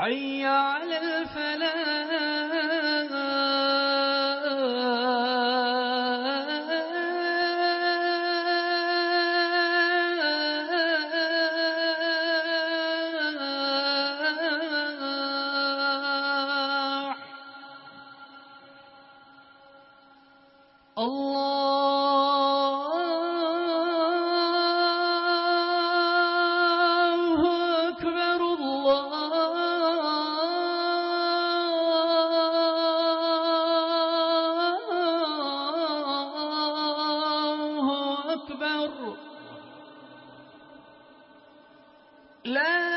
حي على الفلاح. الله أكبر. لا